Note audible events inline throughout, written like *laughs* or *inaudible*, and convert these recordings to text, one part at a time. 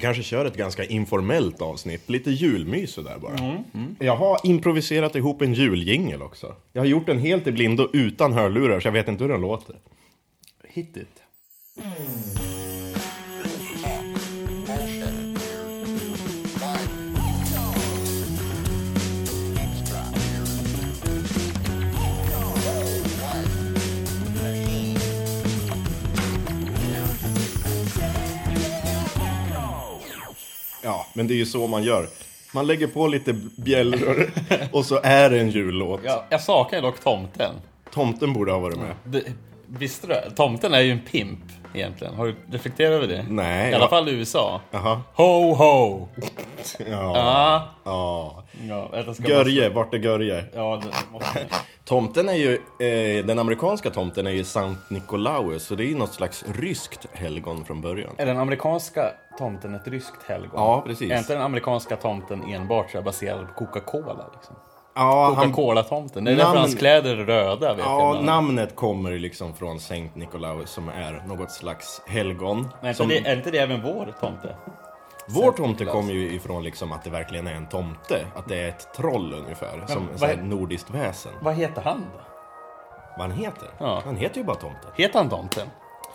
Kanske kör ett ganska informellt avsnitt, lite julmys där bara. Jag har improviserat ihop en juljingel också. Jag har gjort den helt i blindo utan hörlurar, så jag vet inte hur den låter. Hit it. Men det är ju så man gör. Man lägger på lite bjällror och så är det en jullåt. Ja, jag saknar dock tomten. Tomten borde ha varit med. Det, visste du? Tomten är ju en pimp egentligen. Har du reflekterat över det? Nej, I alla ja. fall i USA. Jaha. Ho ho! *laughs* Ja. Ja. ja. Görje, vart är Görje? Ja, det måste... *laughs* Tomten är ju, eh, den amerikanska tomten är ju Sankt Nikolaus, så det är ju något slags ryskt helgon från början. Är den amerikanska tomten ett ryskt helgon? Ja, precis. Är inte den amerikanska tomten enbart baserad på Coca-Cola? Liksom? Ja, Coca-Cola-tomten. Det är därför Namn- hans kläder är röda. Vet ja jag. namnet kommer ju liksom från Sankt Nikolaus som är något slags helgon. Men är, Som, inte det, är inte det även vår tomte? vår tomte kommer ju ifrån liksom att det verkligen är en tomte. Att det är ett troll ungefär, som vad är- nordiskt väsen. Vad heter han då? Vad han heter? Ja. Han heter ju bara tomten. Heter han tomten?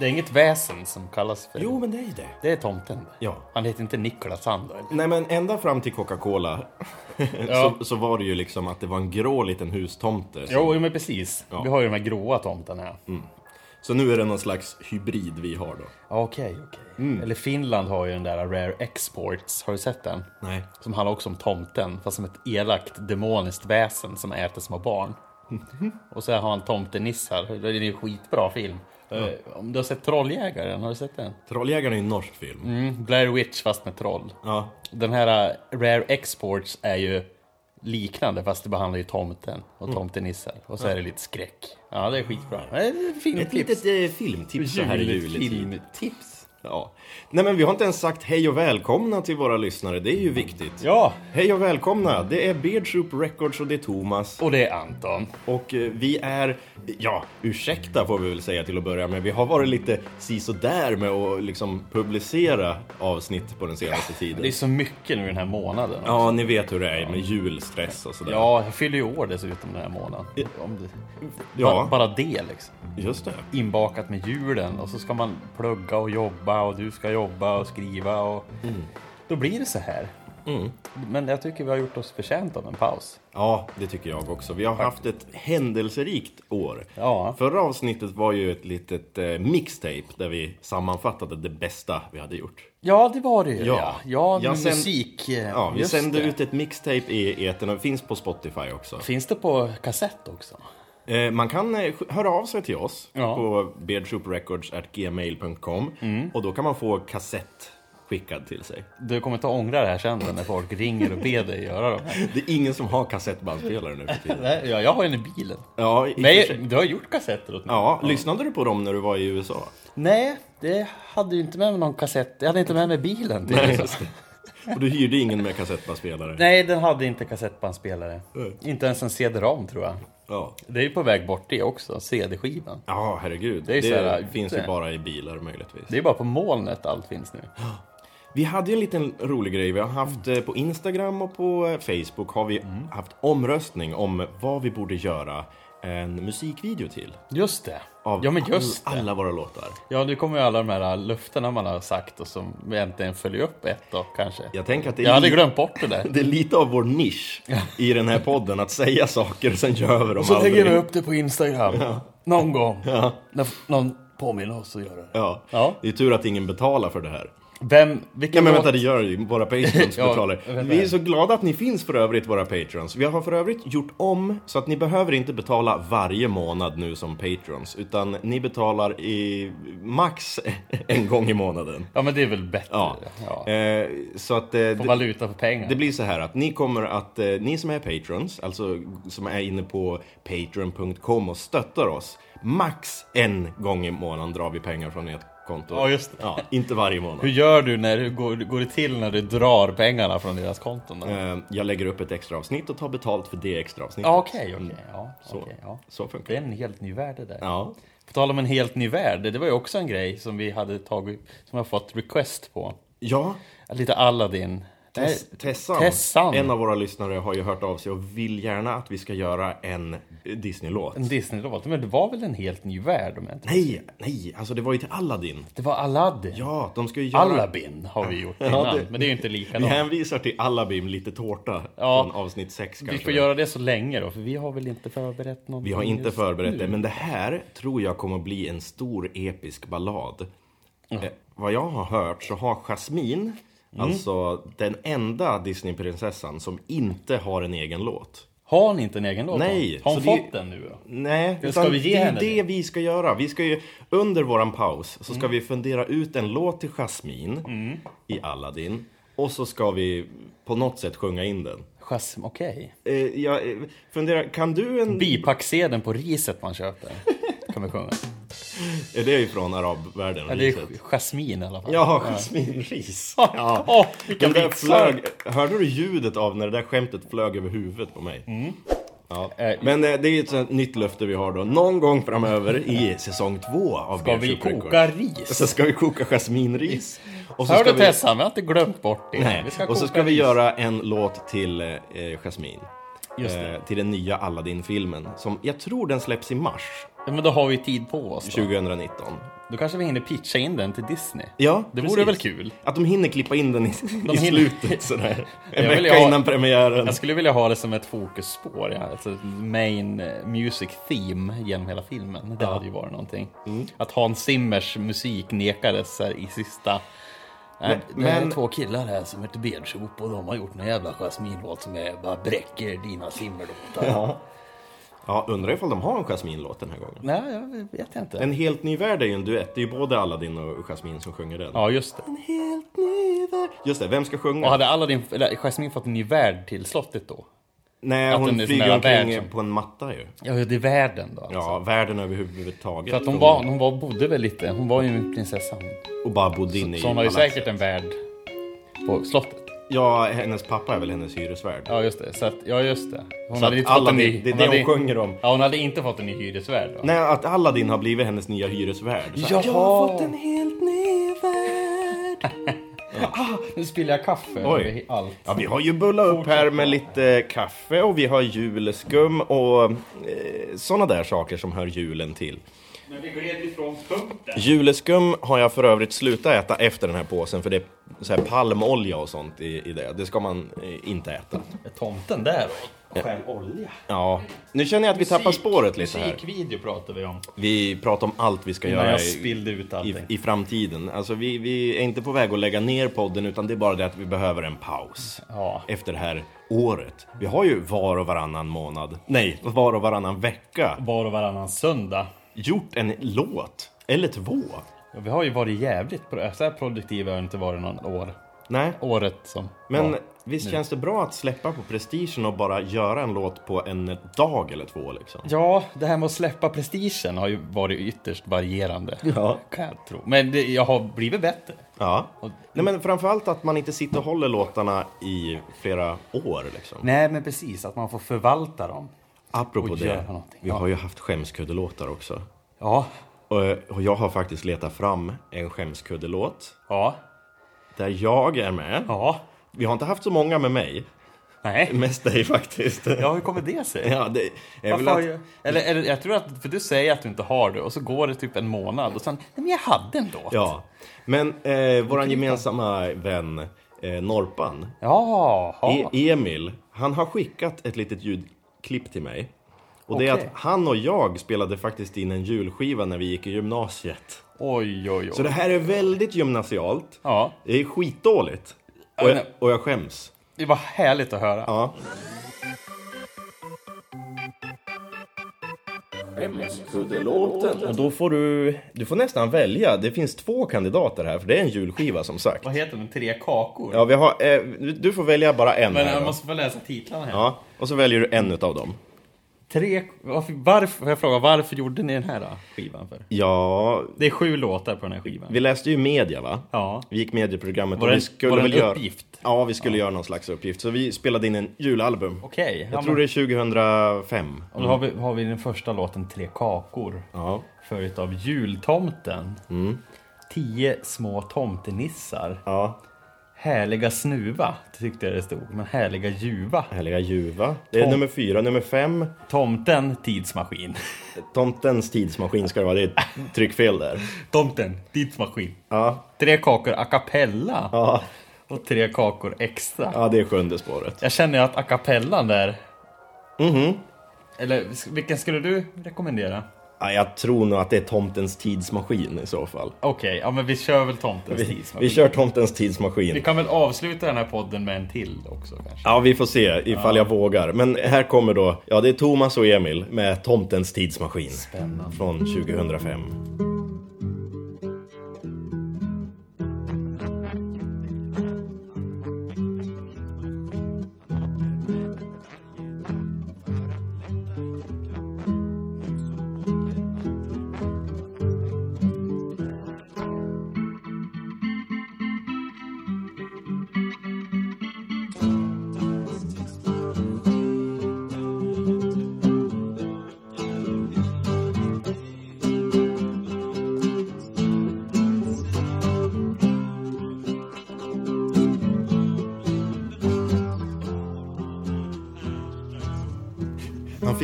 Det är inget väsen som kallas för... Jo, men det är ju det. Det är tomten. Ja. Han heter inte Nikolas han då? eller? Nej men ända fram till Coca-Cola *laughs* Ja. så, så var det ju liksom att det var en grå liten hustomte. som- Jo, jo, men precis. Ja. Vi har ju de här gråa tomtarna. här. Så nu är det någon slags hybrid vi har då. Ja, Okej, okej. Eller Finland har ju den där Rare Exports. Har du sett den? Nej. Som handlar också om tomten, fast som ett elakt demoniskt väsen som äter små barn. Och så har han tomtenissar. Det är en skitbra film. Eh, Om du har sett Trolljägaren, har du sett den? Trolljägaren är en norsk film. Mm, Blair Witch fast med troll. Ja. Den här uh, Rare Exports är ju liknande fast det behandlar ju tomten och tomtenissar. Och så är det lite skräck. Ja, det är skitbra. Det är ett filmtips. litet eh, filmtips så här i juletid. Filmtips. Ja. Nej men vi har inte ens sagt hej och välkomna till våra lyssnare, det är ju viktigt. Ja, Hej och välkomna, det är Beard Soup Records och det är Thomas. och det är Anton. Och eh, vi är, ja, ursäkta får vi väl säga till att börja med. Vi har varit lite sisådär med att liksom publicera avsnitt på den senaste tiden. Det är så mycket nu den här månaden. Ja, ni vet hur det är med julstress och sådär. Ja, jag fyller ju år dessutom den här månaden. Om det, Ja. bara, bara det liksom. Just det. Inbakat med julen och så ska man plugga och jobba och du ska jobba och skriva och då blir det så här. Mm. Men jag tycker vi har gjort oss förtjänt av en paus. Ja, det tycker jag också. Vi har haft ett händelserikt år. Ja. Förra avsnittet var ju ett litet eh, mixtape där vi sammanfattade det bästa vi hade gjort. Ja, det var det ju. Ja. Ja, ja sänd- musik. eh, Ja, vi just sände det. ut ett mixtape i etern och det finns på Spotify också. Finns det på kassett också? Eh, man kan eh, höra av sig till oss Ja. på beardsouprecords.gmail.com och då kan man få kassett skickad till sig. Du kommer inte ångra det här sen när folk ringer och ber dig göra de här. Det är ingen som har kassettbandspelare nu för tiden. Nej, ja, jag har en i bilen. Ja, i sig. du har gjort kassetter åt mig. ja, lyssnade du på dem när du var i USA? Nej, det hade ju inte med mig någon kassett. Jag hade inte med mig bilen. Till Nej, det. Och du hyrde ingen med kassettbandspelare? Nej, den hade inte kassettbandspelare. Mm. Inte ens en CD-ROM tror jag. Ja. Det är ju på väg bort det också, CD-skivan. Ja, herregud. Det Det, här, finns ju det- bara i bilar möjligtvis. Det är bara på molnet allt finns nu. Vi hade ju en liten rolig grej. Vi har haft eh, på Instagram och på eh, Facebook har vi Mm. haft omröstning om vad vi borde göra en musikvideo till. Just det. Av ja, men just all, alla våra låtar. Ja, nu kommer ju alla de här löftena man har sagt och som vi äntligen följer upp ett då, kanske. Jag tänker att det är, Jag hade glömt bort det där. *laughs* det är lite av vår nisch i den här podden. Att säga saker och sen gör vi dem Så aldrig. lägger vi upp det på Instagram. Någon gång. När någon påminner oss att göra det. Ja. Ja. Det är tur att ingen betalar för det här. Vem, vilken Ja men vänta, det gör ju våra patrons *laughs* Ja, betalar. Vi är så glada att ni finns för övrigt, våra patrons. Vi har för övrigt gjort om så att ni behöver inte betala varje månad nu som patrons. Utan ni betalar i max *laughs* en gång i månaden. Ja, men det är väl bättre. Ja. ja. Eh, så att... Eh, Få det, valuta för pengar. det blir så här att ni kommer att, eh, ni som är patrons, alltså som är inne på patreon.com och stöttar oss. Max en gång i månaden drar vi pengar från ert konto. Ja, just det. Ja, inte varje månad. Hur gör du när, hur går, går det till när du drar pengarna från deras konton? Då? Eh, Jag lägger upp ett extra avsnitt och tar betalt för det extra avsnittet. Ja, okej, okej. Ja, Så, okej, ja. så funkar Det det. är en helt ny värld det där. Ja. På tal om en helt ny värld, det var ju också en grej som vi hade tagit, som jag fått request på. Ja, Lite Aladdin. Tess, Tessan, Tessan. en av våra lyssnare, har ju hört av sig och vill gärna att vi ska göra en Disney-låt. En Disney-låt. Men det var väl en helt ny värld om jag inte... Nej, nej, alltså det var ju till Aladdin. Det var Aladdin. Ja, de ska ju göra... Alabin har vi gjort *laughs* innan. det- Men det är ju inte Vi likadant. hänvisar till Alabim lite tårta Ja. från avsnitt 6 Vi kanske. får göra det så länge då, för vi har väl inte förberett någonting Vi har inte förberett nu. det, men det här tror jag kommer att bli en stor episk ballad. Eh, vad jag har hört så har Jasmine, Mm. alltså den enda Disneyprinsessan som inte har en egen låt. Har ni inte en egen låt? Nej? Har hon så det- fått den nu då? Nej, Ska vi ge det är henne det, det? vi ska göra. Vi ska ju, under våran paus så Mm. ska vi fundera ut en låt till Jasmine i Aladdin. Och så ska vi på något sätt sjunga in den. Jasm, okej. Eh, jag eh, funderar, kan du en... Bipacksedeln på riset man köper. Kan vi sjunga. *laughs* Är det ifrån arabvärlden? Ja, det är jasmin i alla fall. Ja, jasminris. *laughs* Ja. Vilka Den där flög, hörde du ljudet av när det där skämtet flög över huvudet på mig? Ja. Eh, Men eh, det är ju ett nytt löfte vi har då. Någon gång framöver i säsong två av Ska vi koka ris? Så ska vi koka jasminris. Och så Hör du vi... Tessan, vi har inte glömt bort det. Nej. Vi Och så ska vi ris. göra en låt till eh. Just det. Eh, till den nya Aladdin-filmen. Som jag tror den släpps i mars Ja, men då har vi tid på oss då. 2019. Då kanske vi hinner pitcha in den till Disney. Ja, Det precis. vore väl kul? Att de hinner klippa in den i, i hinner- slutet sådär. *laughs* En Jag vill vecka ha- innan premiären. Jag skulle vilja ha det som ett fokusspår, ja. alltså main eh, music theme genom hela filmen. Det hade ju varit någonting. Mm. Att Hans Zimmers musik nekades här i sista... Nej, Men- det är men- två killar här som heter Beardshop och de har gjort en jävla Jasmin-låt som är bara bräcker dina Zimmerlåtar. Ja. Ja, undrar ifall de har en Jasmin-låt den här gången. Nej, jag vet inte. En helt ny värld är ju en duett. Det är ju både Aladdin och Jasmine som sjunger den. Ja, just det. En helt ny värld. Just det, vem ska sjunga? Och hade Aladdin, eller Jasmin fått en ny värld till slottet då? Nej, att hon flyger omkring som- på en matta ju. Ja, det är världen då alltså. Ja, världen överhuvudtaget. För att hon, var, hon var, bodde väl lite, hon var ju en prinsessa. Och bara bodde inne i Så hon har ju säkert en värld på slottet. Ja, hennes pappa är väl hennes hyresvärd. Ja, just det. Så att, ja, just det. Hon Så hade inte fått en ny... det är hon det hade, hon sjunger om. Ja, hon hade inte fått en ny hyresvärd då. Nej, att Aladdin har blivit hennes nya hyresvärd. Så Jaha. Jag har fått en helt ny värld. *laughs* Ah, nu spiller jag kaffe Oj. allt. Ja, vi har ju bullat upp här med lite kaffe och vi har julskum och eh, sådana där saker som hör julen till. Men vi gled ifrån punkten. Juleskum har jag för övrigt slutat äta efter den här påsen för det är så här palmolja och sånt i, i det. Det ska man eh, inte äta. Är tomten där då? Stjäl olja. Ja, nu känner jag att vi tappar spåret lite här. Musikvideo pratar vi om. Vi pratar om allt vi ska Innan göra jag i, spillde ut i, allting. i framtiden. Alltså vi, vi är inte på väg att lägga ner podden utan det är bara det att vi behöver en paus. Ja. Efter det här året. Vi har ju var och varannan månad, nej, var och varannan vecka Var och varannan söndag. Gjort en låt. Eller två. Ja, vi har ju varit jävligt pro- så här produktiva har inte varit någon år. Nej, Året som men var. visst känns det bra att släppa på prestigen och bara göra en låt på en dag eller två liksom? Ja, det här med att släppa prestigen har ju varit ytterst varierande. Ja. Kan jag tro. Men det, jag har blivit bättre. Ja. Och- Nej men framförallt att man inte sitter och håller låtarna i flera år liksom. Nej, men precis. Att man får förvalta dem. Apropå det, vi har ju haft skämskuddelåtar också. Ja. Och, och jag har faktiskt letat fram en skämskuddelåt Ja. där jag är med. Ja. Vi har inte haft så många med mig, Nej. *laughs* mest dig faktiskt. Ja, hur kommer det sig? Ja, det är väl Varför att, eller, eller jag tror att, för du säger att du inte har det och så går det typ en månad och sen, nej men jag hade en låt. Ja, men eh, våran gemensamma vän eh, Norpan, Ja. e Emil, han har skickat ett litet ljudklipp till mig. Och det är att han och jag spelade faktiskt in en julskiva när vi gick i gymnasiet. Oj, oj, oj. Så det här är väldigt gymnasialt. Ja, Det är skitdåligt. Och jag, och jag skäms. det var härligt att höra. Ja. Och då får du, du får nästan välja. Det finns två kandidater här, för det är en julskiva som sagt. Vad heter den? Tre kakor? Ja, vi har, eh, du- du får välja bara en Men här jag då. måste få läsa titlarna här. Ja, och så väljer du en utav dem. Tre... Varför, varför, jag fråga, varför gjorde ni den här då, skivan för? Ja, Det är sju låtar på den här skivan. vi läste ju media va? Ja. Vi gick medieprogrammet Var och det- vi skulle var det en göra... uppgift? Ja, vi skulle göra någon slags uppgift. Så vi spelade in en julalbum. Okej. Jag tror det är 2005. Och då har vi, har vi den första låten, Tre kakor. Ja. Följt av Jultomten. Mm. Tio små tomtenissar. Ja. Härliga snuva, tyckte jag det stod. Men härliga ljuva. Härliga ljuva. Det är Tom- nummer fyra. Nummer fem, Tomten, tidsmaskin. tomtens tidsmaskin ska det vara. Det är ett tryckfel där. Tomten, tidsmaskin. Ja, Tre kakor a cappella. ja, Och tre kakor extra. ja det är sjunde spåret. Jag känner ju att a cappellan där... Mhm. Eller vilken skulle du rekommendera? Ja, jag tror nog att det är tomtens tidsmaskin i så fall. Okej, ja men vi kör väl tomtens Vi, tidsmaskin. vi kör tomtens Vi tidsmaskin. kan väl avsluta den här podden med en till också kanske. Ja, vi får se ifall jag vågar. Men här kommer då, ja det är Thomas och Emil med Tomtens tidsmaskin. Spännande. Från 2005.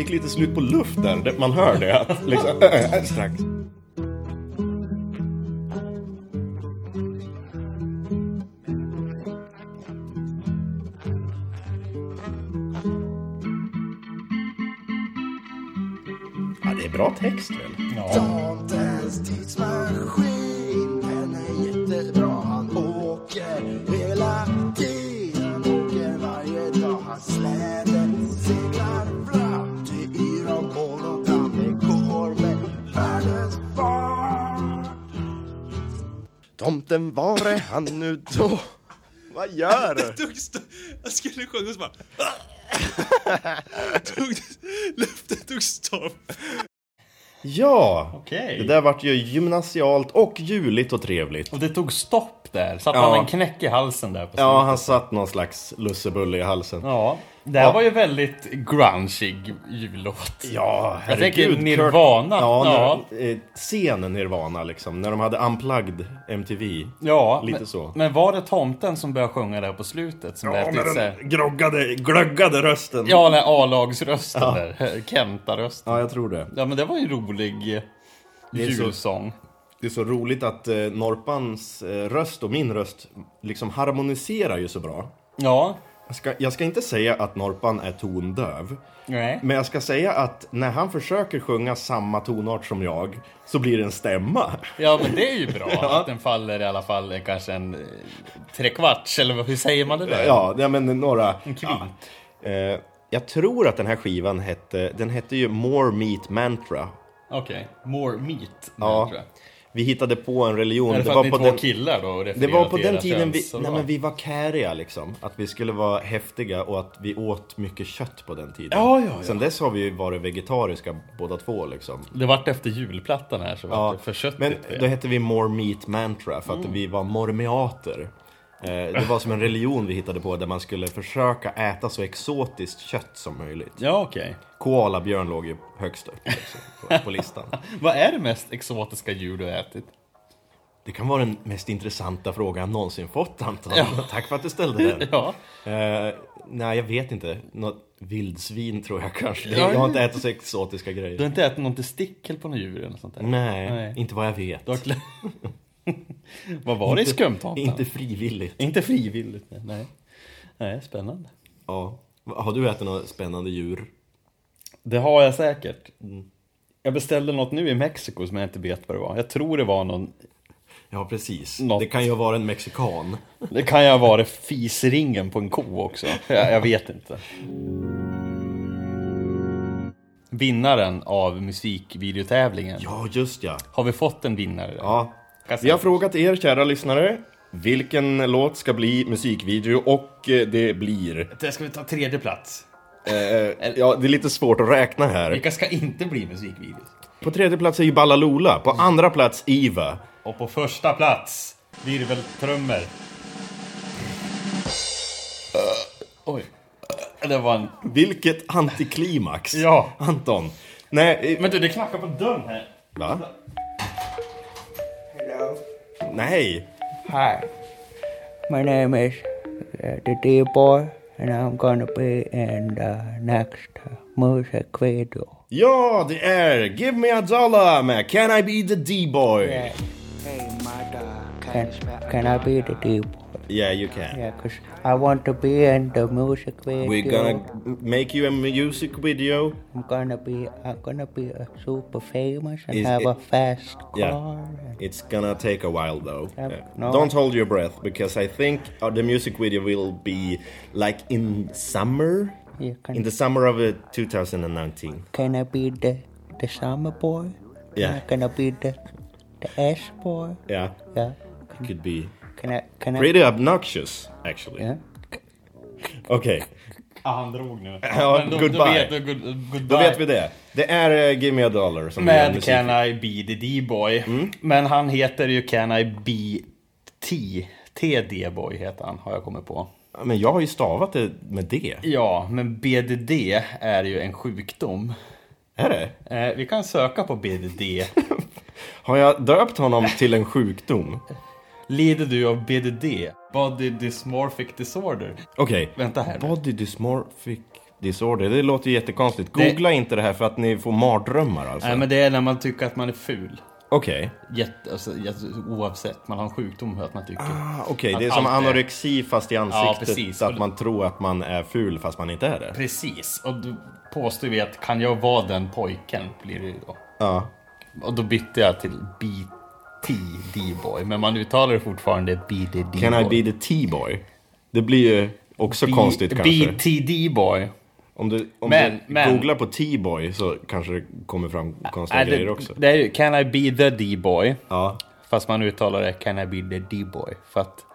Fick lite slut på luft där, Det- man hör det. Att liksom, *laughs* äh, strax. Ja, det är bra text väl? Ja. Tomten, var är han nu då? Vad gör du? *laughs* tog jag skulle sjunga och så bara... *laughs* tog, luften tog stopp. Ja! Okej. Det där vart ju gymnasialt och juligt och trevligt. Och det tog stopp där. Satt Ja. han en knäck i halsen där på slutet? Ja, han satt någon slags lussebulle i halsen. Ja. Det här Ja. var ju väldigt grungig jullåt. Ja, Jag tänker herregud, Nirvana. Ja, Ja. När, eh, scenen Nirvana liksom. När de hade unplugged MTV. Ja, Lite men, så. Men var det tomten som började sjunga där på slutet? Som lät lite så här- groggade, glöggade rösten. Ja, den A-lagsrösten där. Kenta-rösten. ja, jag tror det. Ja, men det var ju en rolig eh, Det är så- julsång. Det är så roligt att eh, Norpans eh, röst och min röst liksom harmoniserar ju så bra. Ja. Jag ska, jag ska inte säga att Norpan är tondöv. Nej. Men jag ska säga att när han försöker sjunga samma tonart som jag så blir det en stämma. Ja, men det är ju bra *laughs* att den faller i alla fall en, kanske en eh, trekvarts, eller hur säger man det där? Ja, ja men några... En kvint. Ja. Eh, jag tror att den här skivan hette, den hette ju More Meat Mantra. Okej. More meat. Ja. Vi hittade på en religion. Är det att ni är två killar då? och det var på den tiden vi, nej, men vi var käriga liksom. Att vi skulle vara häftiga och att vi åt mycket kött på den tiden. Ja, ja, ja. Sen dess har vi ju varit vegetariska båda två liksom. Det vart efter julplattan här så vart det för köttigt. men det. då hette vi More Meat Mantra för att Mm. vi var mormeater. Eh, det var som en religion vi hittade på där man skulle försöka äta så exotiskt kött som möjligt. Ja, okej. Koalabjörn låg ju högst upp liksom, på, på listan. *laughs* Vad är det mest exotiska djur du har ätit? Det kan vara den mest intressanta frågan jag någonsin fått Anton. Ja. *laughs* Tack för att du ställde den. *laughs* Ja. Eh, nej, jag vet inte. Något vildsvin tror jag kanske. Ja, jag har inte ätit så exotiska Du har grejer. inte ätit någon testikel på något djur eller sånt där? Nej, Nej. inte vad jag vet. *laughs* Vad var det i skumtomten? Inte frivilligt. Inte frivilligt, nej. nej. Spännande. Ja. Har du ätit något spännande djur? Det har jag säkert. Jag beställde något nu i Mexiko som jag inte vet vad det var. Jag tror det var någon... Ja, precis. Något. Det kan ju vara en mexikan. Det kan ju ha varit fisringen på en ko också. Jag, jag vet inte. Vinnaren av musikvideotävlingen. Ja, just ja. Har vi fått en vinnare? Ja. Vi har frågat er, kära lyssnare, vilken låt ska bli musikvideo och eh, det blir... Det ska vi ta tredje plats. Eh, ja, det är lite svårt att räkna här. Vilka ska inte bli musikvideos? På tredje plats är ju Ballaloola, på andra plats Iva. Och på första plats, virveltrummor. Oj. Det var en... Vilket antiklimax! Ja. Anton. Nej, eh, Men du, det knackar på dörren här. va? Nej. Här. My name is uh, the D Boy, and I'm gonna be in the next music video. Ja, det är Give Me A Dollar med Can I Be The D-Boy? Yeah. Hey, mother, can, can I be the D Boy? Yeah, you can. Yeah, because I want to be in the music video. We're gonna make you a music video. I'm gonna be, I'm gonna be super famous and Is have it- a fast car. Yeah. It's gonna take a while though. Yeah, Yeah. no. Don't hold your breath because I think uh, the music video will be like in summer. Yeah, can, In the summer of uh, 2019. can I be the the summer boy? Yeah. Can I be the the S boy? Yeah, Yeah. It could be Can I? Can I? pretty obnoxious actually. Yeah. Okej, Ah, han drog nu. Ja, då, goodbye. Då vet, då, good, goodbye. då vet vi det. Det är uh, Give Me A Dollar som Med. Can I Be The D-Boy. Mm. Men han heter ju Can I Be T. T-D-Boy heter han, har jag kommit på. Men jag har ju stavat det med det. Ja, men BDD är ju en sjukdom. Är det? Eh, vi kan söka på BDD. *laughs* Har jag döpt honom till en sjukdom? Lider du av BDD? Body Dysmorphic Disorder? Okej. Vänta här nu. Body dysmorphic disorder. Det låter ju jättekonstigt. Det- Googla inte det här för att ni får mardrömmar alltså. Nej, men det är när man tycker att man är ful. Okej. Jätte, alltså, jätte- oavsett, man har en sjukdom att man tycker. Ah, Okej, det är Att som allt är- anorexi fast i ansiktet. precis. Att man tror att man är ful fast man inte är det. Precis, och då påstår vi att kan jag vara den pojken blir det ju då. Ja. Och då bytte jag till BT D-boy, men man uttalar det fortfarande BDD Can I be the T-boy? Det blir ju också konstigt kanske. BTD-boy. Om du, om Men- du men- googlar på T-boy så kanske det kommer fram konstiga Nej, grejer det, också. det är ju Can I be the D-boy? Ja. Fast man uttalar det Can I be the D-boy? För att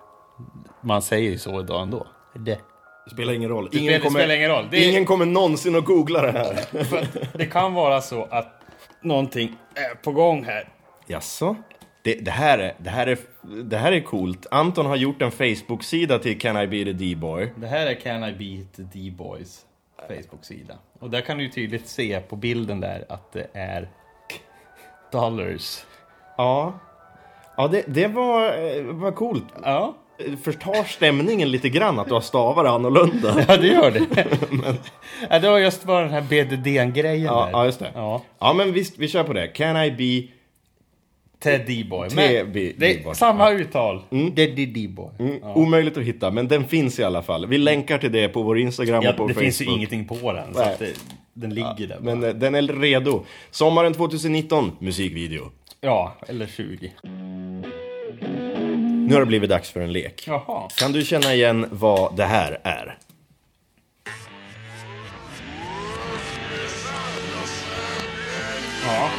man säger ju så idag ändå. Det. Det spelar ingen roll. spelar- det spelar ingen roll. Det Ingen kommer någonsin att googla det här. Det kan vara så att någonting är på gång här. Jaså? Det, det, här är, det, här är, det här är coolt. Anton har gjort en Facebook-sida till Can I be the D-boy. Det här är Can I be the D-boys Facebook-sida. Och där kan du tydligt se på bilden där att det är dollars. Ja. Ja, det, det var, eh, var coolt. Ja, Förtar stämningen lite grann att du har stavat det annorlunda. *laughs* ja det gör det. *laughs* ja, det var just bara den här BDD-grejen Ja, där. ja, just det. Ja. Ja, men visst, vi kör på det. Can I be... Ted D-boy. Ted Men det är D-boy. samma uttal. Ted D-boy. Mm, Omöjligt att hitta, men den finns i alla fall. Vi länkar till det på vår Instagram Ja, och på det Facebook. finns ju ingenting på den. Så Nej. att det, den ligger där. Men bara. eh, den är redo. Sommaren 2019, musikvideo. Ja, eller 20. Nu har det blivit dags för en lek. Jaha. Kan du känna igen vad det här är? Ja.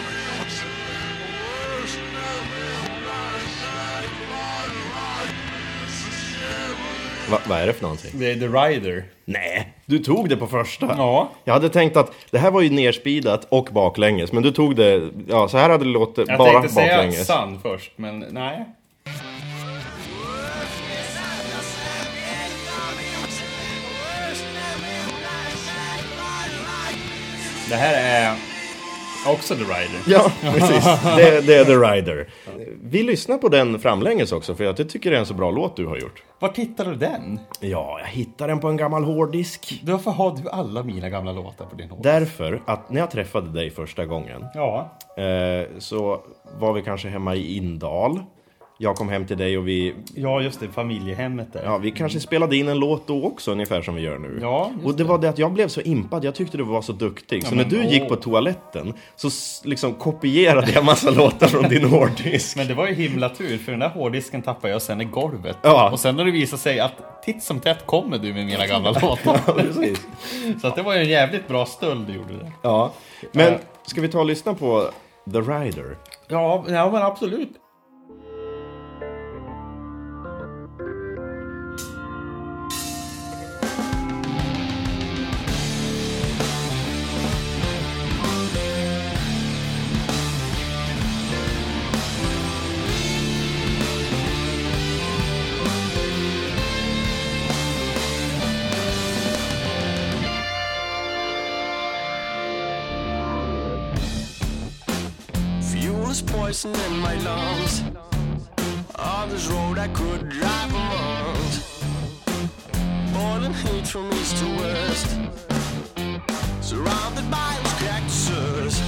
Va, vad är det för någonting? Det är The Rider. Nej, du tog det på första. Ja. Jag hade tänkt att det här var ju nerspeedat och baklänges, men du tog det, ja så här hade det låtit Jag bara tänkte säga baklänges. Sun först, men nej. Det här är också The Rider. Ja, precis. Det, det är The Rider. Vi lyssnar på den framlänges också, för jag tycker det är en så bra låt du har gjort. Var hittar du den? Ja, jag hittade den på en gammal hårddisk. Varför har du alla mina gamla låtar på din hård? Därför att när jag träffade dig första gången Ja. eh, så var vi kanske hemma i Indal. Jag kom hem till dig och vi, Ja, just det. Familjehemmet där. ja, vi kanske spelade in en låt då också, ungefär som vi gör nu. Ja, just och det var det att jag blev så impad, jag tyckte du var så duktig. så men, när du gick åh. på toaletten så liksom kopierade jag massa *laughs* låtar från din hårddisk. Men det var ju himla tur, för den där hårddisken tappade jag sen i golvet. Ja. Och sen har det visat sig att titt som tätt kommer du med mina gamla *laughs* låtar. Precis. Så att det var ju en jävligt bra stöld du gjorde där. Ja, men Eh. ska vi ta och lyssna på The Rider? Ja, ja men absolut. My. On this road I could drive a month. heat from east to west. Surrounded by those cactuses.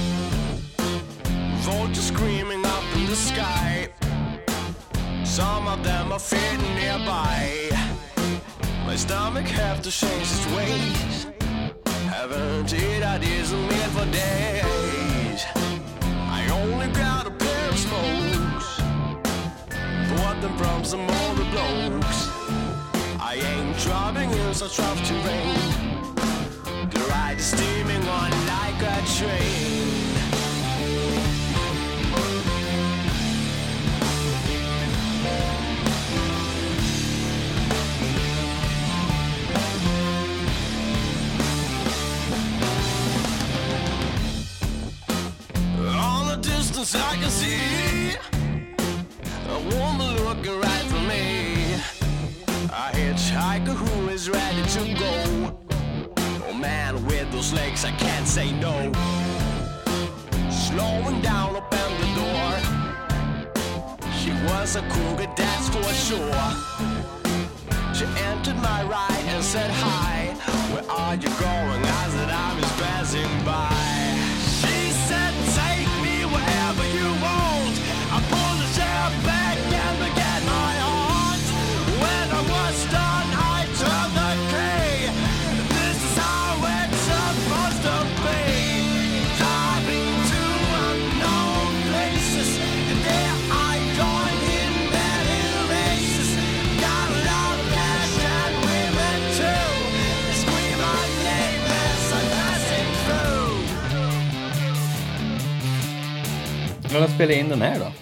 Vultures screaming up in the sky. Some of them are feeding nearby. My stomach have to change its ways. Haven't eaten a decent meal for days the smokes. What the proms and all the blokes. I ain't driving in such rough terrain. The ride is steaming on like a train. The I can see a woman looking right for me. A hitchhiker who is ready to go. Oh man, with those legs I can't say no. Slowing down, open the door. She was a cougar, that's for sure. She entered my ride and said hi. Where are you going? I said I'm just passing by. Spelade in den här då?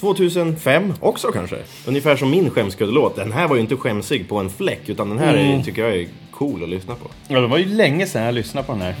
2005 också kanske? Ungefär som min skämskuddelåt. Den här var ju inte skämsig på en fläck, utan den här är, tycker jag är cool att lyssna på. Ja, det var ju länge sedan jag lyssnade på den här.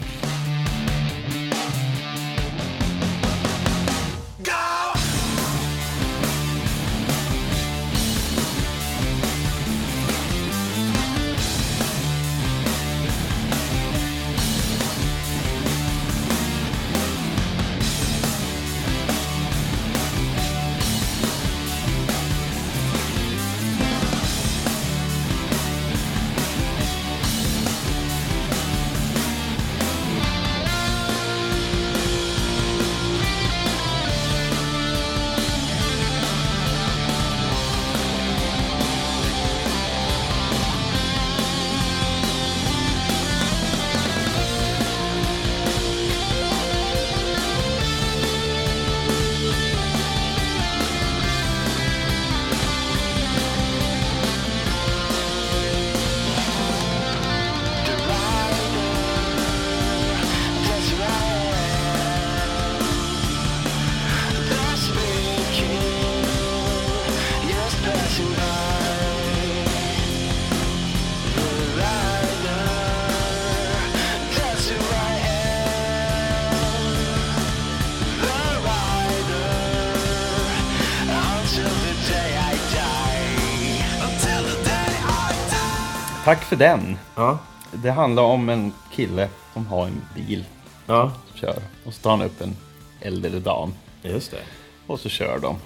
För den. Ja, Det handlar om en kille som har en bil ja, som kör. Och så tar han upp en äldre dam. just det. Och så kör de.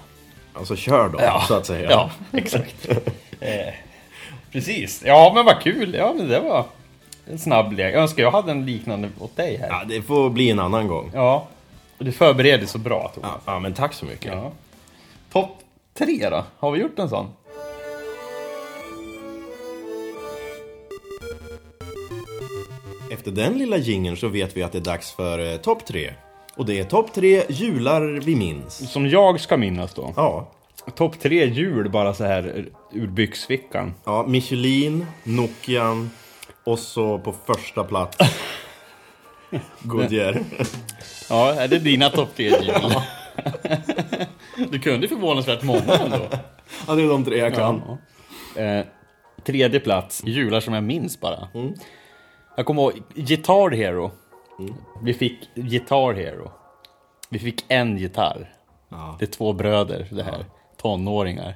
Alltså kör då, så att säga. Ja, exakt. *laughs* eh, precis. Ja, men vad kul. Ja, men det var en snabb lek. Jag önskar jag hade en liknande åt dig här. Ja, det får bli en annan gång. Ja. Och Du förbereder så bra, Thomas. Ja, ja men tack så mycket. Ja. Topp tre då? Har vi gjort en sån? Efter den lilla jingeln så vet vi att det är dags för eh, topp tre. Och det är topp tre jular vi minns. Som jag ska minnas då. Ja. Topp tre jul bara så här ur byxfickan. Ja, Michelin, Nokian och så på första plats *laughs* Goodyear. Ja, är det dina topp tre jul? *laughs* du kunde förvånansvärt många ändå. Ja, det är de tre jag kan. Eh, tredje plats, jular som jag minns bara. Jag kommer ihåg Guitar Hero. Vi fick Guitar Hero. Vi fick en gitarr. Ja. Det är två bröder, det här. Tonåringar.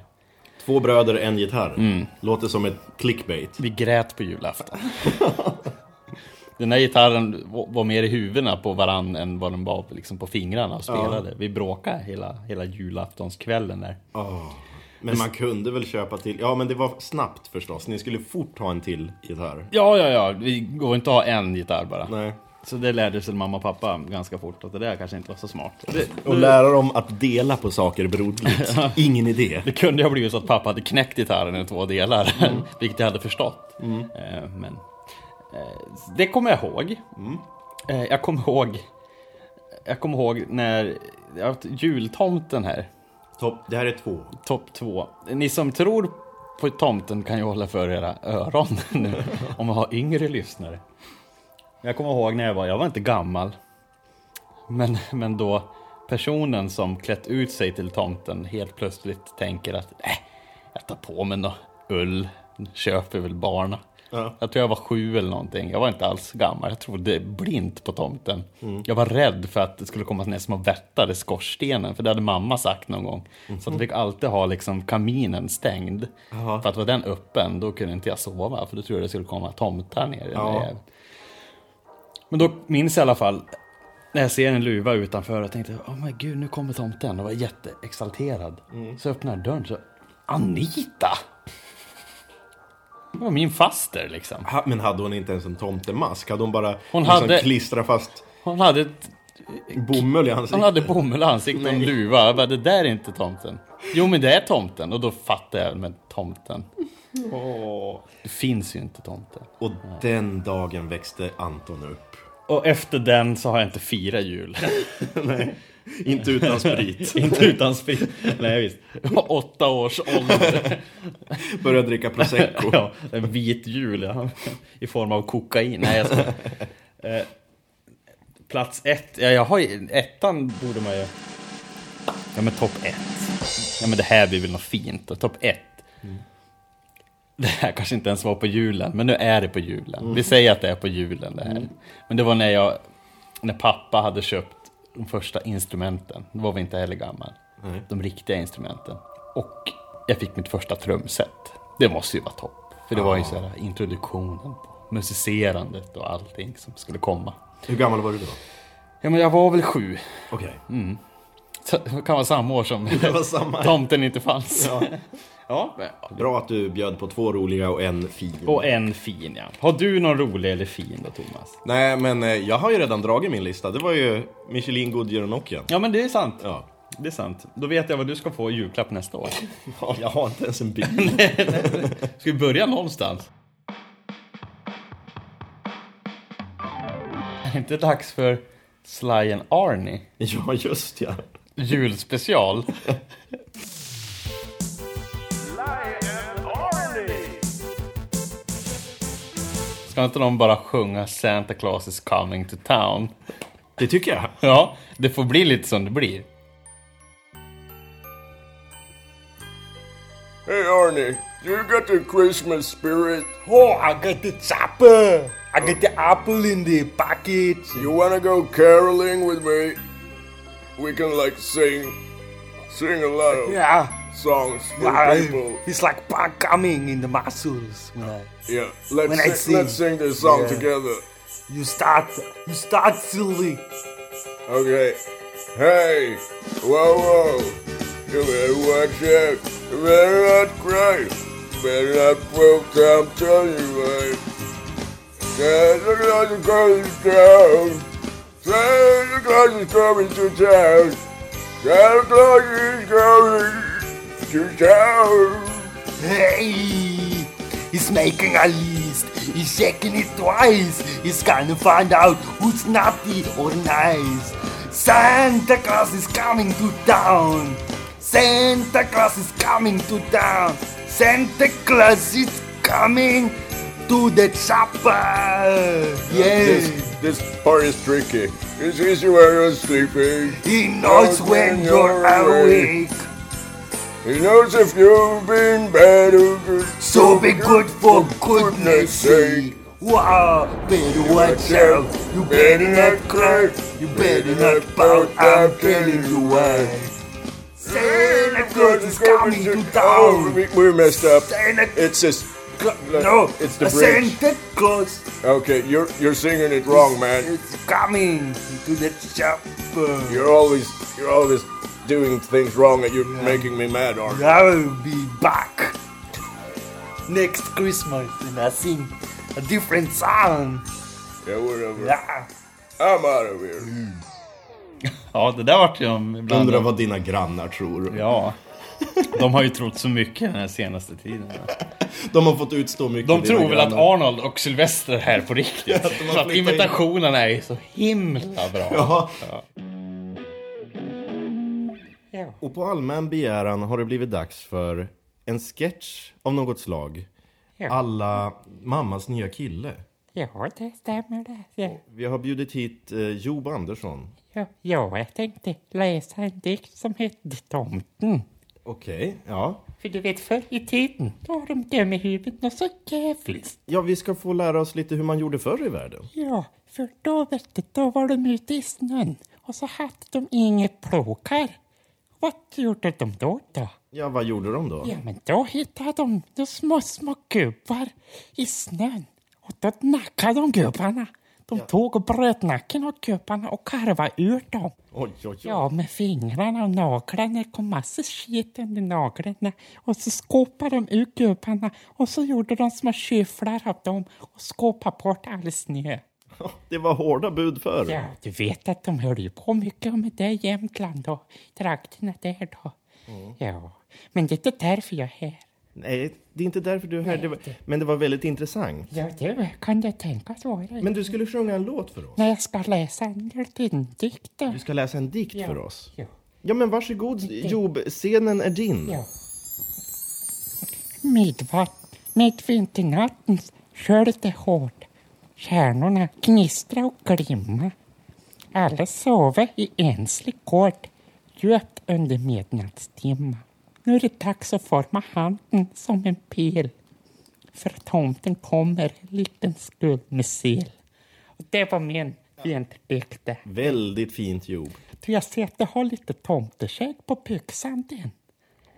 Två bröder, en gitarr. Låter som ett clickbait. Vi grät på julafton. *laughs* Den här gitarren var- mer i huvudena på varann än vad den var liksom på fingrarna och spelade. Vi bråkade hela, hela julaftonskvällen där. Oh. Men man kunde väl köpa till... Ja, men det var snabbt förstås. Ni skulle fort ha en till gitarr. Ja, ja, ja. Vi går inte att ha en gitarr bara. Nej. Så det lärde sig mamma och pappa ganska fort att det där kanske inte var så smart. Det, Och lära dem att dela på saker broderligt. Ingen idé. det kunde ju ha blivit så att pappa hade knäckt gitarren i två delar, *laughs* vilket jag hade förstått. Eh, Men eh, det kommer jag ihåg. Eh, Jag kommer ihåg jag kommer ihåg när jag jultomten här, Topp, det här är två. topp två. Ni som tror på tomten kan ju hålla för era öron *laughs* nu, om man har yngre lyssnare. Jag kommer ihåg när jag var, jag var inte gammal, men, men då personen som klätt ut sig till tomten helt plötsligt tänker att äh, jag tar på mig något ull, köper väl barna. Ja. Jag tror jag var sju eller någonting. Jag var inte alls gammal. Jag trodde blint på tomten. Jag var rädd för att det skulle komma små vättar i skorstenen. För det hade mamma sagt någon gång. Så att jag fick alltid ha liksom kaminen stängd. Jaha. För att var den öppen, då kunde inte jag sova. För då tror jag det skulle komma tomtar ner. Ja. Men då minns jag i alla fall när jag ser en luva utanför och tänkte oh my gud nu kommer tomten och var jätteexalterad. Så öppnar jag dörren så Anita! Det var min faster liksom. Ha, men hade hon inte ens en tomtemask? Hade hon bara Hon liksom hade- klistrat fast Hon hade, ett, bomull i ansiktet? hon hade bomull i ansiktet och en luva. Jag bara, det där är inte tomten. Jo men det är tomten. Och då fattade jag med tomten. Åh. Det finns ju inte tomten. Och den dagen växte Anton upp. Och efter den så har jag inte firat jul. *laughs* *laughs* *laughs* Inte utan sprit. *laughs* inte utan sprit. Nej visst. *laughs* Åtta års ålder. Började dricka prosecco. Ja, en vit jul. I form av kokain. Nej, jag skojar. eh, Plats ett. Ja, jag har ettan borde man ju... Ja, men topp ett. Ja, men det här blir väl något fint. Topp ett. Det här kanske inte ens var på julen, men nu är det på julen. Vi säger att det är på julen det här. Men det var när jag... När pappa hade köpt de första instrumenten. Då var vi inte heller gammal. Nej. De riktiga instrumenten. Och jag fick mitt första trumset. Det måste ju vara topp. För det var ju så här introduktionen på musicerandet och allting som skulle komma. Hur gammal var du då? Ja men jag var väl sju. Okej. Så Det kan vara samma år som samma. *laughs* tomten inte fanns. Ja. Ja. Bra att du bjöd på två roliga och en fin. Och en fin ja. Har du någon rolig eller fin då Thomas? Nej, men eh, jag har ju redan dragit min lista. Det var ju Michelin, Goodyear och Nokian. Ja men det är sant. Ja. Det är sant. Då vet jag vad du ska få i julklapp nästa år. *laughs* ja. Jag har inte ens en bil. *laughs* Ska vi börja någonstans? Är det inte dags för Sly and Arnie? ja, just ja. Julspecial. *laughs* Ska inte de bara sjunga Santa Claus is coming to town? Det tycker jag. *laughs* Ja, det får bli lite som det blir. Hey Arnie, you got the Christmas spirit? Oh, I got the chopper. I got the apple in the pocket. You wanna go caroling with me? We can like sing, sing a lot of Yeah. Songs for people. it's like punk coming in the muscles. When I, Yeah, let's When I sing, sing. let's sing this song Yeah. together. you start, you start silly. Okay. Hey, whoa, whoa. You better watch out. You better not cry. You better not broke down. Tell you right. Santa Claus is coming to town. Santa Claus is coming to town. Santa Claus is coming town. Hey, he's making a list. He's checking it twice. He's gonna find out who's naughty or nice. Santa Claus is coming to town. Santa Claus is coming to town. Santa Claus is coming to the chopper. Uh, yeah. This, this part is tricky. It's easy when you're sleeping. He knows when you're awake. He knows if you've been bad or good. So be good for goodness sake. Wow, better watch out. You better not cry. You better not pout. I'm telling you why. Santa Claus is coming to town. we, we messed up. Santa It's just no, it's the bridge. Santa Claus Okay, you're you're singing it wrong, man. is coming to the chopper. You're always you're always doing things wrong and you're making me mad, Arnold. I will be back next Christmas and I sing a different song. Yeah, whatever. Yeah. I'm out of here. Ja, det där vart ju de ibland... Undrar vad dina grannar tror. Ja. De har ju trott så mycket den här senaste tiden. De har fått utstå mycket. De dina tror väl att grannar. Arnold och Sylvester är här på riktigt. *laughs* Att de har så att flyttat in. är ju så himla bra. Ja. Ja. Och på allmän begäran har det blivit dags för en sketch av något slag. Ja. Alla mammas nya kille. Ja, det stämmer det. Ja. Vi har bjudit hit eh, Job Andersson. Ja, ja, jag tänkte läsa en dikt som heter Tomten. Okej, ja. För du vet, förr i tiden, då var de huvudet och så jävligt. Ja, vi ska få lära oss lite hur man gjorde förr i världen. Ja, för då, vet du, då var de ute i snön och så hade de inga plågar. Vad gjorde de då då? Ja, vad gjorde de då? Ja, men då hittade de de små, små gubbar i snön. Och då nackade de gubbarna. De tog och bröt nacken av gubbarna och karvade ur dem. Oj, oj, oj. Ja, med fingrarna och naglarna. Det kom massor skit under naglarna. Och så skåpade de ur gubbarna och så gjorde de små skyfflar av dem och skåpade bort all snö. Det var hårda bud förr. Ja, du vet att de höll ju på mycket med det i Jämtland och trakterna där då. Ja, men det är inte därför jag är här. Nej, det är inte därför du är här. Det var, men det var väldigt intressant. Ja, det kan det tänkas vara. Men du skulle sjunga en låt för oss. När jag ska läsa en liten dikt. Du ska läsa en dikt Ja. för oss. Ja. Ja, men varsågod Job, scenen är din. Ja. Midvatt, midvinternatten sköljde hårt. Stjärnorna gnistra och glimma. Alla sova i enslig gård, djupt under midnattstimma. Nu är det dags att forma handen som en pil. För tomten kommer, liten skuld med sill. Och det var min vinterdikt. Väldigt fint Job. Du, jag ser att du har lite tomteskägg på byxan din.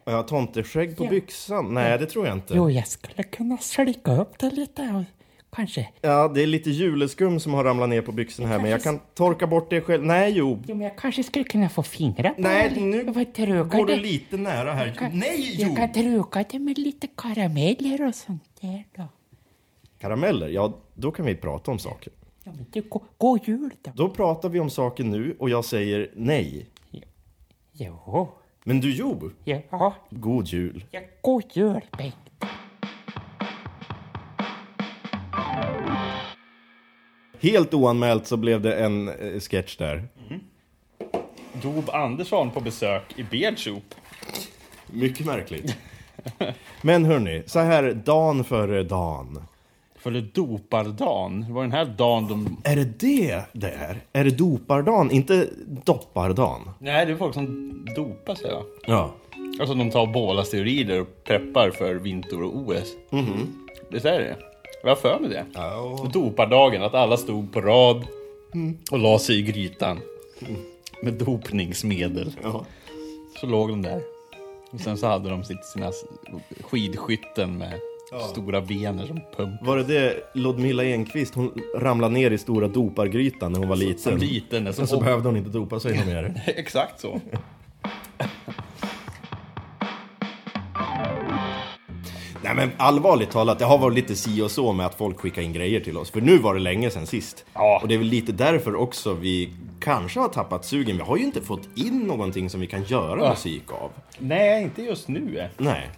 Jag har tomteskägg på Ja. byxan. Nej, det tror jag inte. Jo, jag skulle kunna slicka upp det lite kanske... Ja, det är lite juleskum som har ramlat ner på byxorna här, men jag kan torka bort det själv. Nej, Job. Jo, men jag kanske skulle kunna få fingrar på Nej, det. nu Jag går du det. lite nära här. kan- Nej, Jag Job! kan trycka det med lite karameller och sånt där då. Karameller, ja, då kan vi prata om saker. Ja, men go- god jul då. Då pratar vi om saken nu och jag säger nej. Jo, Men du Job, ja, god jul. ja, god jul Bengt. Helt oanmält så blev det en eh, sketch där. Job Andersson på besök i Beardsoup. Mycket märkligt. Men hörni, så här dagen före dagen. För det dopardagen. Det var den här dagen de... Är det det det är? Är det dopardagen, inte doppardagen? Nej, det är folk som dopar sig va? Ja. Alltså de tar bålasteroider och preppar för vinter och OS. Mhm. Visst är det Jag har för mig det. Dopardagen, att alla stod på rad och la sig i grytan. Med dopningsmedel. ja. Så låg de där. Och sen så hade de sitt, sina skidskytten med stora vener som pump. Var det det Ludmilla Enqvist, hon ramlade ner i stora dopargrytan när hon var liten? Som liten. Som Sen så behövde hon inte dopa sig mer. *laughs* Exakt så. *laughs* Nej men allvarligt talat, det har varit lite si och så med att folk skickar in grejer till oss. För nu var det länge sedan sist. Ja. Och det är väl lite därför också vi kanske har tappat sugen. Vi har ju inte fått in någonting som vi kan göra musik av. Nej, inte just nu. Nej.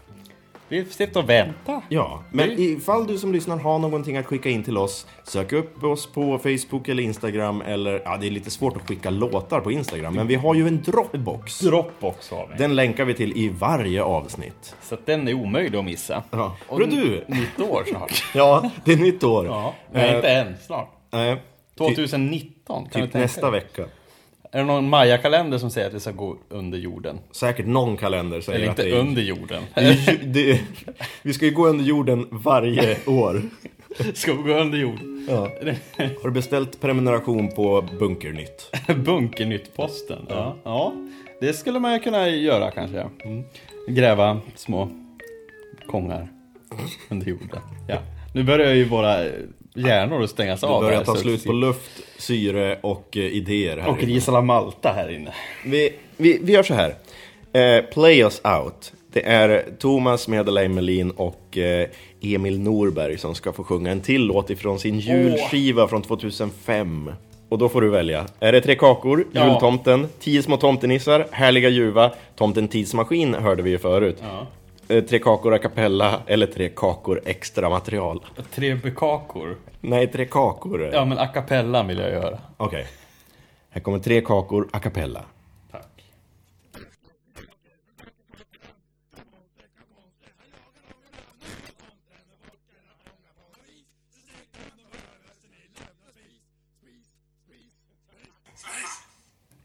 Vi sitter och väntar. Ja, men Det- ifall du som lyssnar har någonting att skicka in till oss, sök upp oss på Facebook eller Instagram eller, ja det är lite svårt att skicka låtar på Instagram, men vi har ju en Dropbox. Dropbox har vi. Den länkar vi till i varje avsnitt. Så att den är omöjlig att missa. Ja. Och du! Nytt år snart. *laughs* Ja, det är nytt år. Ja, Eh, inte än. Snart. Nej, typ, 2019 kan typ tänka nästa vecka. Är det någon Maya-kalender som säger att det ska gå under jorden? Säkert någon kalender säger Eller att inte det är... under jorden. Det är vi ska ju gå under jorden varje *laughs* år. Ska vi gå under jorden? Ja. *laughs* Har du beställt prenumeration på Bunkernytt? *laughs* Bunkernytt-posten. Ja. ja, det skulle man ju kunna göra kanske. Gräva små kongar under jorden. Ja. Nu börjar ju våra hjärnor att stängas Det av. börjar här ta slut på luft, syre och eh, idéer här Och inne. Gisela Malta här inne. Vi, vi, vi gör så här. Eh, play us out. Det är Thomas Medelein Melin och eh, Emil Norberg som ska få sjunga en till låt ifrån sin julskiva från 2005. Och då får du välja. Är det Tre kakor, Ja. Jultomten, Tio små tomtenissar, Härliga ljuva, Tomten tidsmaskin hörde vi ju förut. Ja. Eh, tre kakor a cappella eller Tre kakor extra material. Tre bekakor. Nej, Tre kakor. Ja, men a cappella vill jag göra. Okej. Här kommer Tre kakor a cappella. Tack.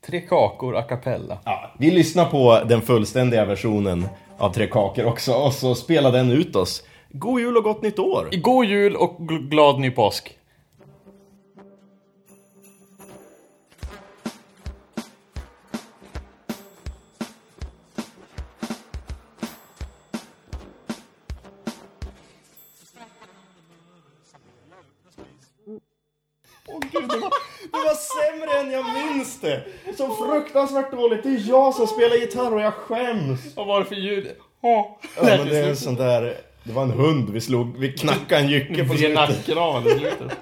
Tre kakor a cappella. Ja, vi lyssnar på den fullständiga versionen av Tre kakor också och så spelar den ut oss. God jul och gott nytt år! God jul och gl- glad ny påsk. Åh gud, det var, det var sämre än jag minns det! Så fruktansvärt dåligt, det är jag som spelar gitarr och jag skäms! Vad var det för ljud? Ja, Ja, men det är en sån där... Det var en hund vi slog, vi knackade en jycke på slutet. nackkraven i slutet.